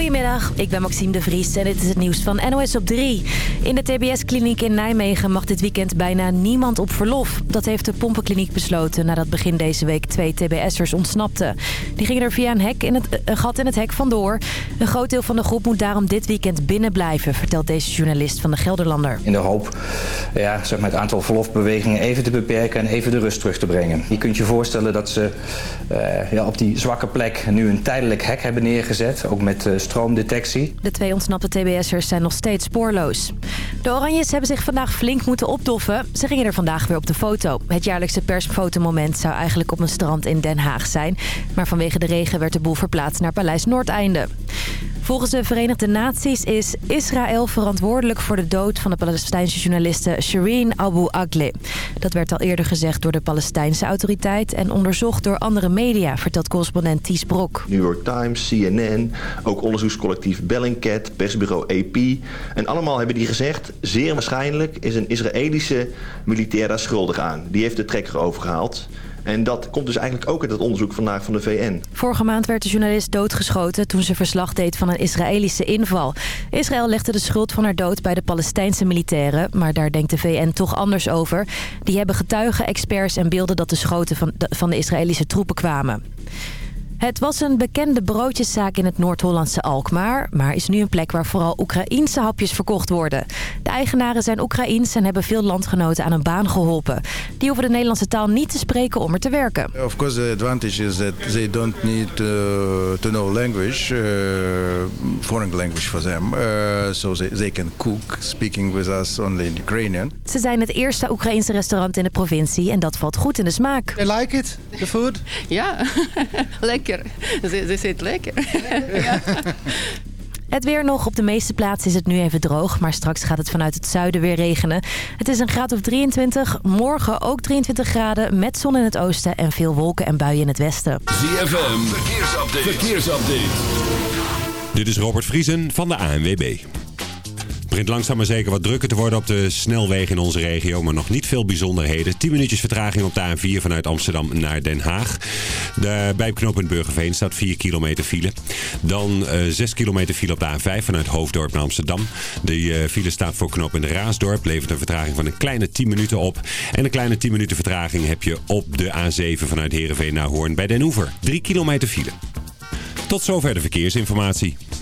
Goedemiddag, ik ben Maxime de Vries en dit is het nieuws van NOS op 3. In de TBS-kliniek in Nijmegen mag dit weekend bijna niemand op verlof. Dat heeft de pompenkliniek besloten nadat begin deze week twee TBS'ers ontsnapten. Die gingen er via een, hek in het, een gat in het hek vandoor. Een groot deel van de groep moet daarom dit weekend binnen blijven, vertelt deze journalist van de Gelderlander. In de hoop ja, zeg maar het aantal verlofbewegingen even te beperken en even de rust terug te brengen. Je kunt je voorstellen dat ze uh, ja, op die zwakke plek nu een tijdelijk hek hebben neergezet, ook met uh, stroomdetectie. De twee ontsnapte TBS'ers zijn nog steeds spoorloos. De Oranjes hebben zich vandaag flink moeten opdoffen. Ze gingen er vandaag weer op de foto. Het jaarlijkse persfotomoment zou eigenlijk op een strand in Den Haag zijn. Maar vanwege de regen werd de boel verplaatst naar Paleis Noordeinde. Volgens de Verenigde Naties is Israël verantwoordelijk voor de dood van de Palestijnse journaliste Shireen Abu Akleh. Dat werd al eerder gezegd door de Palestijnse autoriteit en onderzocht door andere media, vertelt correspondent Ties Brok. New York Times, CNN, ook onderzoekscollectief Bellingcat, persbureau AP. En allemaal hebben die gezegd, zeer waarschijnlijk is een Israëlische militair daar schuldig aan. Die heeft de trekker overgehaald. En dat komt dus eigenlijk ook uit het onderzoek vandaag van de VN. Vorige maand werd de journalist doodgeschoten toen ze verslag deed van een Israëlische inval. Israël legde de schuld van haar dood bij de Palestijnse militairen. Maar daar denkt de VN toch anders over. Die hebben getuigen, experts en beelden dat de schoten van van de Israëlische troepen kwamen. Het was een bekende broodjeszaak in het Noord-Hollandse Alkmaar... maar is nu een plek waar vooral Oekraïense hapjes verkocht worden. De eigenaren zijn Oekraïens en hebben veel landgenoten aan een baan geholpen. Die hoeven de Nederlandse taal niet te spreken om er te werken. Of course the advantage is that they don't need uh, to know language, uh, foreign language for them. Uh, so they, they can cook, speaking with us only in Ukrainian. Ze zijn het eerste Oekraïense restaurant in de provincie en dat valt goed in de smaak. They like it, the food? Ja, lekker. Ze, ze zit lekker. ja. Het weer nog. Op de meeste plaatsen is het nu even droog. Maar straks gaat het vanuit het zuiden weer regenen. Het is een graad of 23. Morgen ook 23 graden. Met zon in het oosten en veel wolken en buien in het westen. ZFM. Verkeersupdate. Verkeersupdate. Dit is Robert Vriesen van de ANWB begint langzaam maar zeker wat drukker te worden op de snelwegen in onze regio. Maar nog niet veel bijzonderheden. 10 minuutjes vertraging op de A4 vanuit Amsterdam naar Den Haag. De, bij knooppunt Burgerveen staat 4 kilometer file. Dan uh, eh, 6 kilometer file op de A5 vanuit Hoofddorp naar Amsterdam. De uh, file staat voor knooppunt Raasdorp. Levert een vertraging van een kleine 10 minuten op. En een kleine 10 minuten vertraging heb je op de A7 vanuit Heerenveen naar Hoorn bij Den Oever. 3 kilometer file. Tot zover de verkeersinformatie.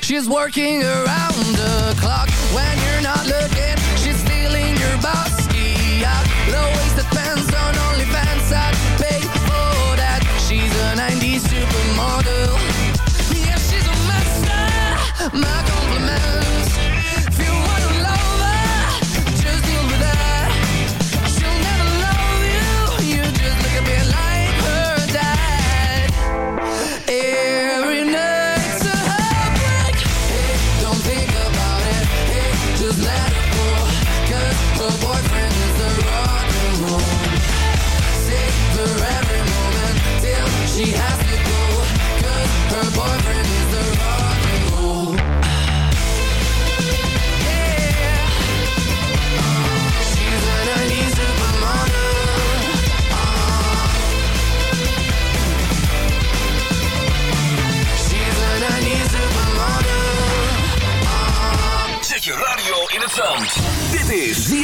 She's working around the clock. When you're not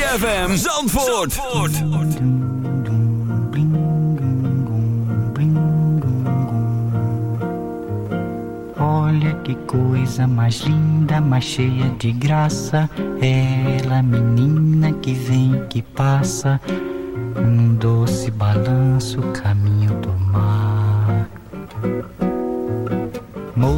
ZFM Zandvoort. Olha que coisa mais linda, mais cheia de graça. Ela, menina que vem, que passa, num doce balanço, caminho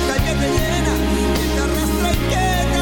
boca que te llena, que te arrastra y que te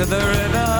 to the river.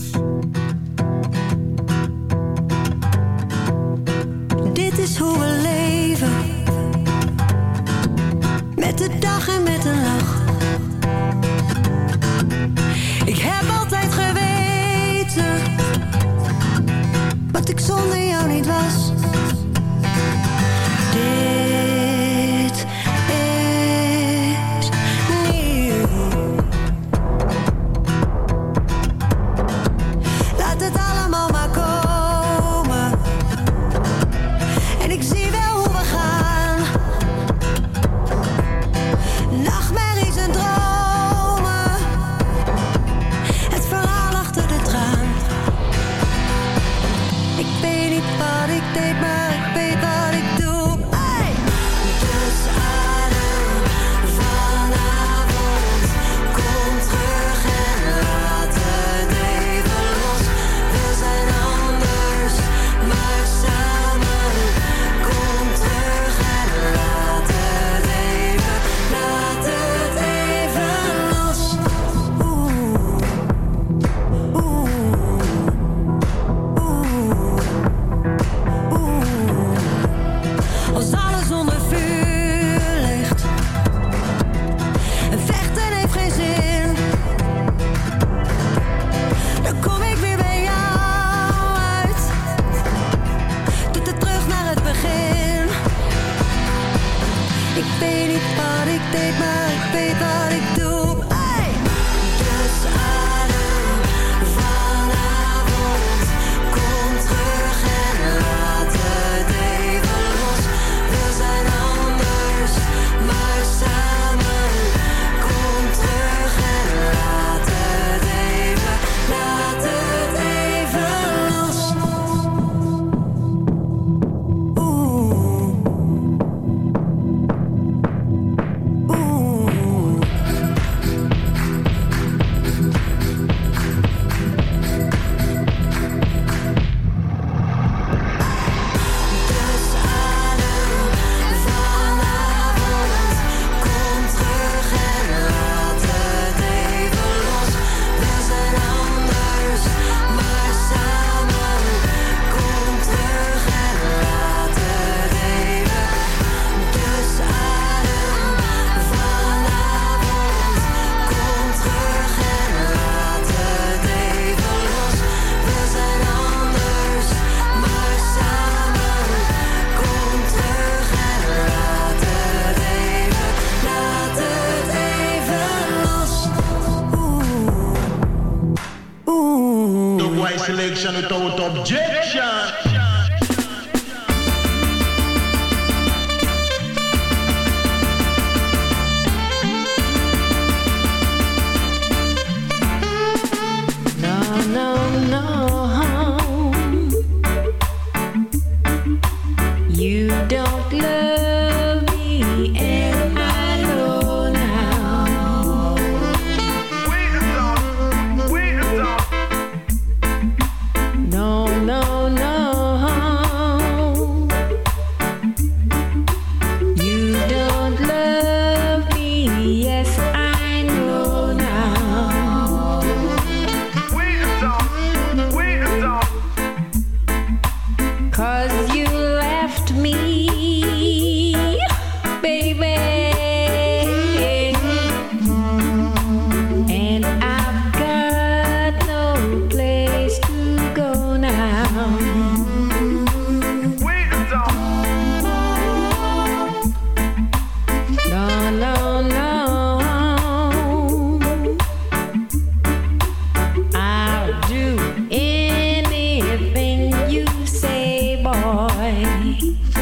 Boy.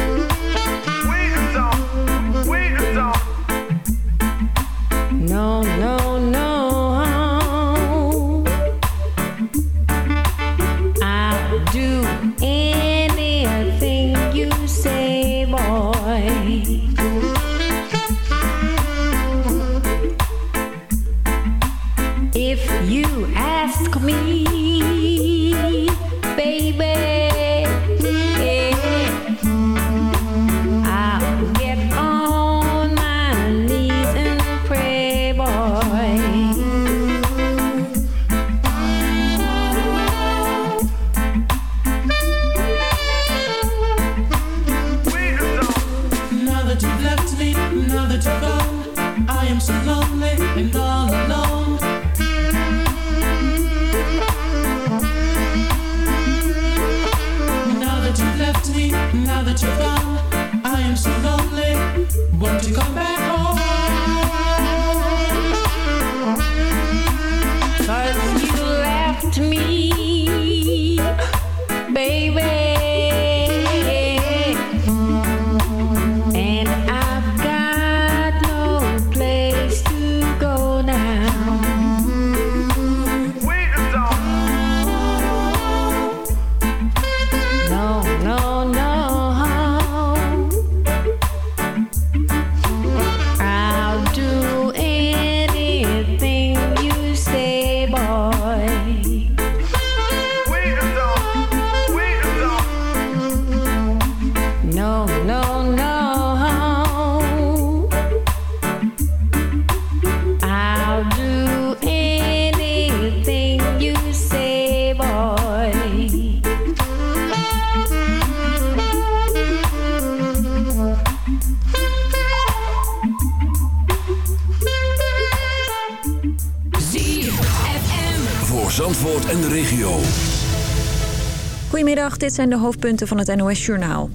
Goedemiddag, dit zijn de hoofdpunten van het NOS-journaal.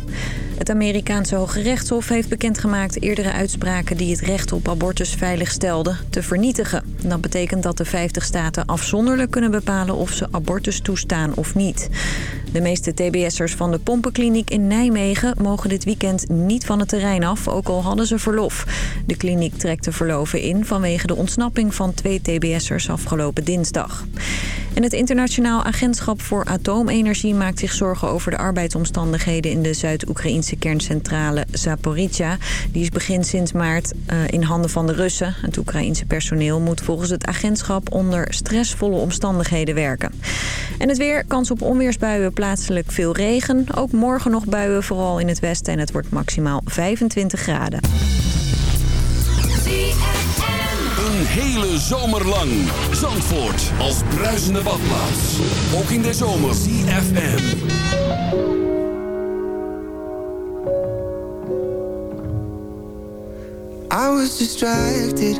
Het Amerikaanse Hoge Rechtshof heeft bekendgemaakt eerdere uitspraken die het recht op abortus veilig stelden te vernietigen. Dat betekent dat de 50 staten afzonderlijk kunnen bepalen of ze abortus toestaan of niet. De meeste TBS'ers van de pompenkliniek in Nijmegen mogen dit weekend niet van het terrein af, ook al hadden ze verlof. De kliniek trekt de verloven in vanwege de ontsnapping van twee TBS'ers afgelopen dinsdag. En het Internationaal Agentschap voor Atoomenergie maakt zich zorgen over de arbeidsomstandigheden in de Zuid-Oekraïnse kerncentrale Zaporizhia. Die is begin sinds maart eh, in handen van de Russen. Het Oekraïense personeel moet volgens het agentschap onder stressvolle omstandigheden werken. En het weer, kans op onweersbuien, plaatselijk veel regen. Ook morgen nog buien, vooral in het westen en het wordt maximaal 25 graden. Hele zomer lang. Zandvoort als bruisende badplaats. Ook in de zomer. ZFM. I was distracted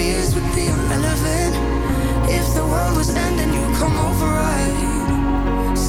Fears would be irrelevant. If the world was ending, you'd come over, right?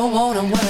don't wanna work.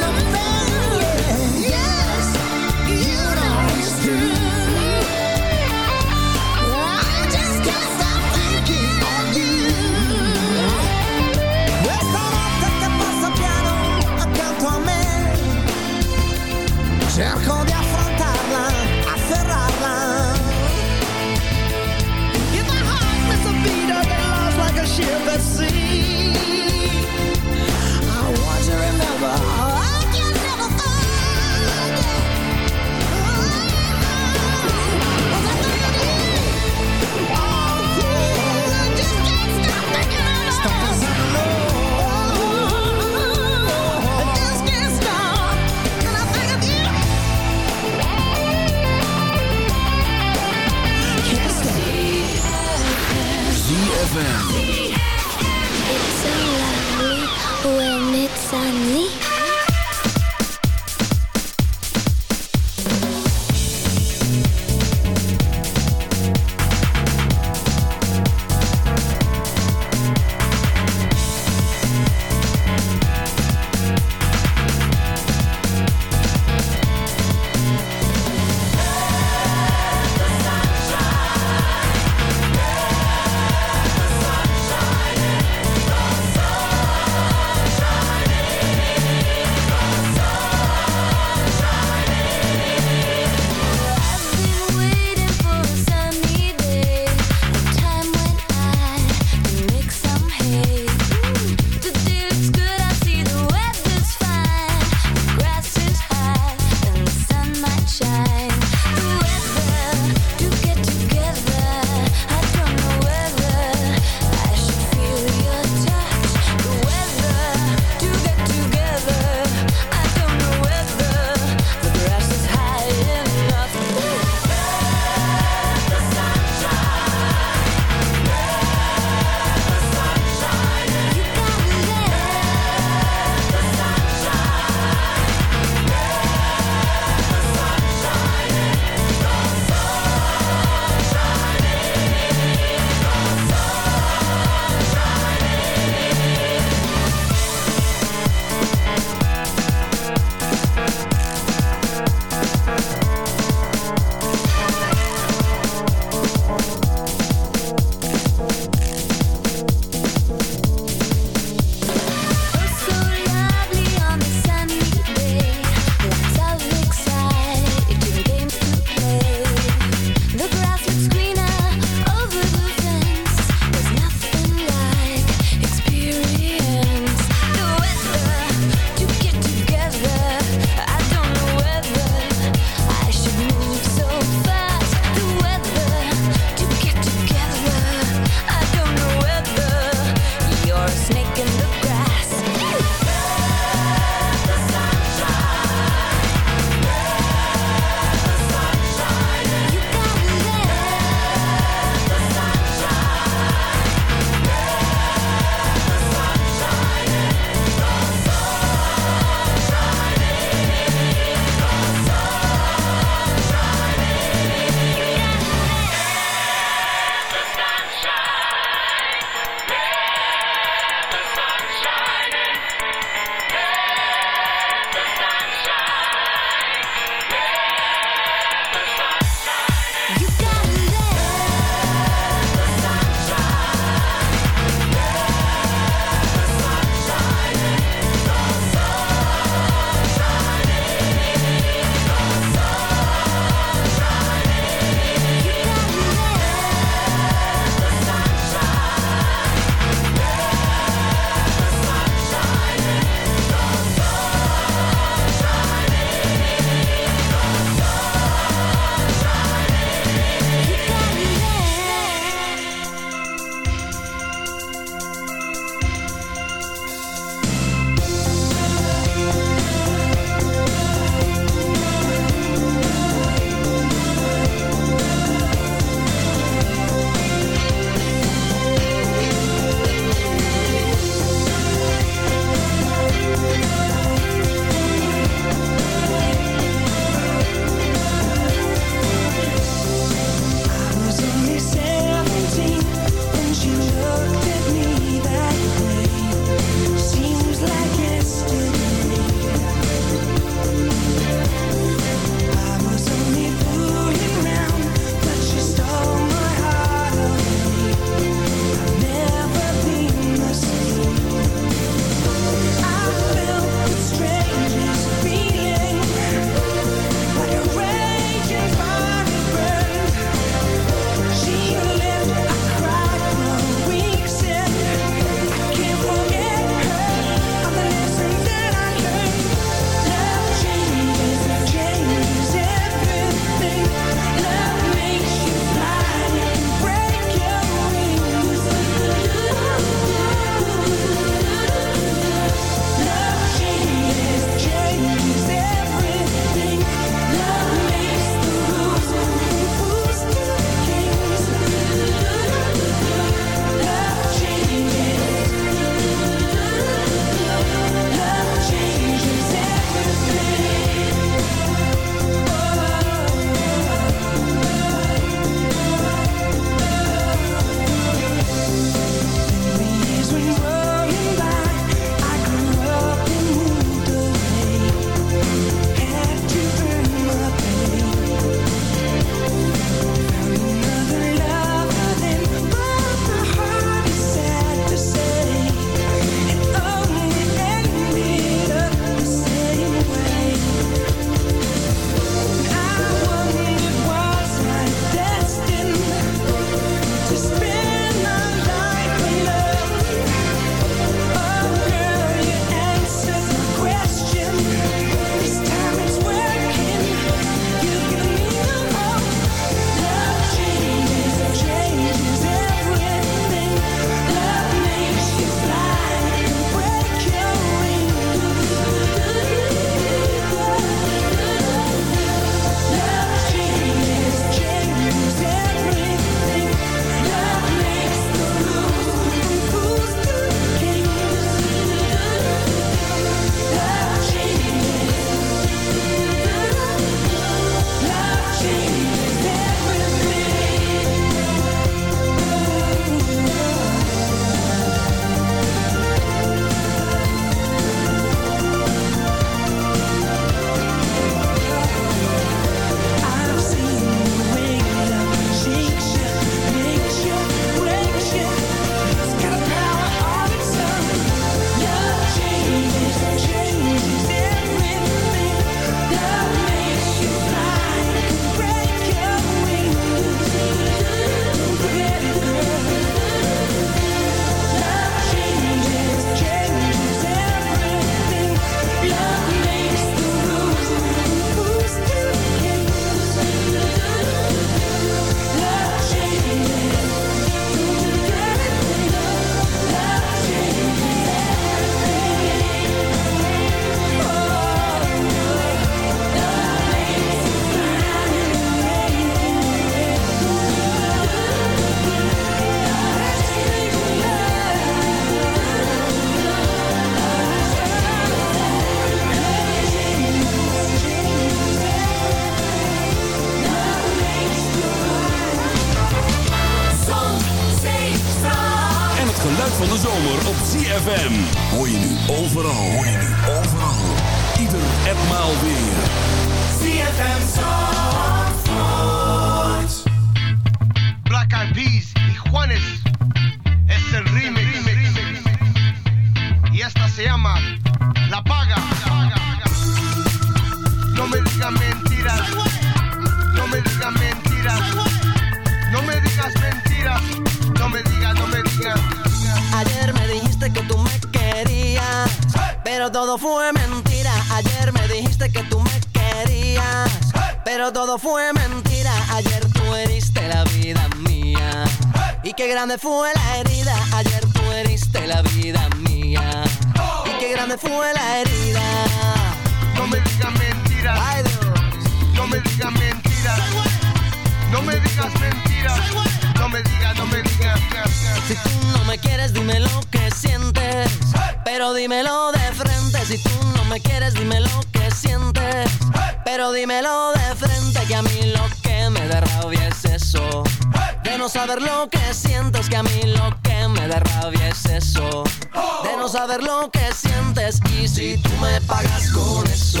saber lo que sientes. Y si tú me pagas con eso.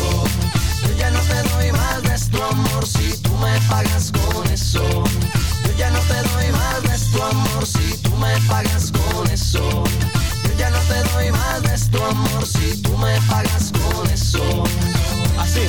Yo ya no te doy más de tu amor si tú me pagas con eso. Yo ya no te doy más de tu amor si tú me pagas con eso. Yo ya no te doy más de tu amor si tú me pagas con eso. Así.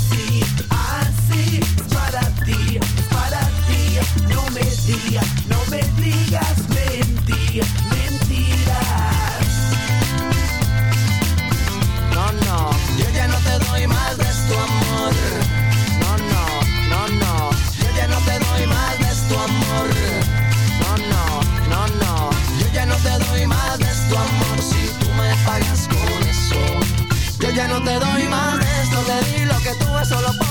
Para ti, para ti. No me digas, no me digas mentir, mentiras. No, no, yo ya no te doy más de tu amor. No, no, no, no, yo ya no te doy más de tu amor. No, no, no, no, yo ya no te doy más de tu amor si tú me pagas con eso. Yo ya no te doy más de esto, te di lo que tuve solo por